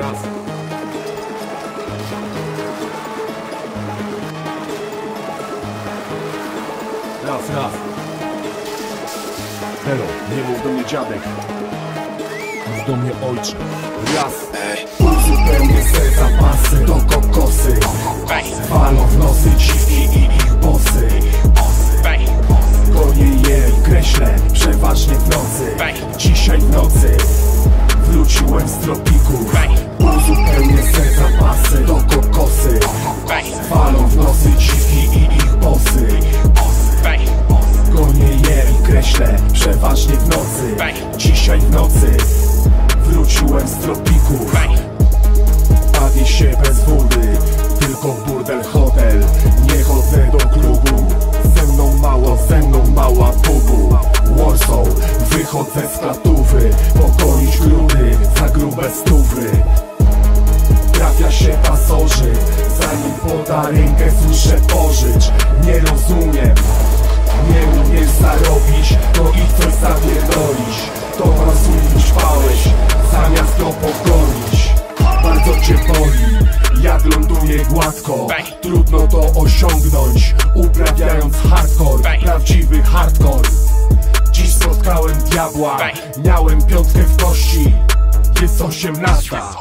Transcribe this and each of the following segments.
Raz. Raz, raz. Helo, nie mów do mnie dziadek. Mów do mnie ojcze. Raz. Uzupełnię se zapasy do kokosy. Falą w nosy dziwki i ich bosy Gonię je i kreślę, przeważnie w nocy. Dzisiaj w nocy wróciłem z tropików przeważnie w nocy. Dzisiaj w nocy wróciłem z tropików Bawię się bez wody, tylko w burdel hotel. Nie chodzę do klubu, ze mną mało, ze mną mała bubu. Warsaw, wychodzę z klatówy Pokonić grudy za grube stówy zamiast go pokorić Bardzo cię boli, jak ląduje gładko. Trudno to osiągnąć, uprawiając hardcore. Prawdziwy hardcore. Dziś spotkałem diabła, miałem piątkę w kości. Jest osiemnasta.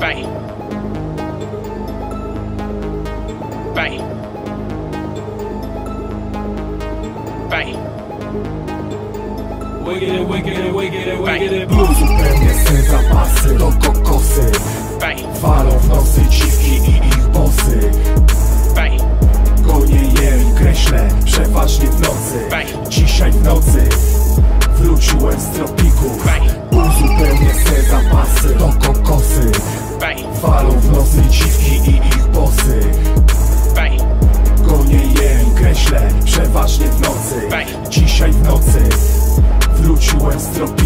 Bang. Bang. Bang. Uzupełnię se zapasy do kokosy. Falą w nosy dziwki i ich bosy. Gonię je i kreślę, przeważnie w nocy Dzisiaj w nocy wróciłem z tropików Uzupełnię se zapasy do kokosy. Falą w nosy dziwki przeważnie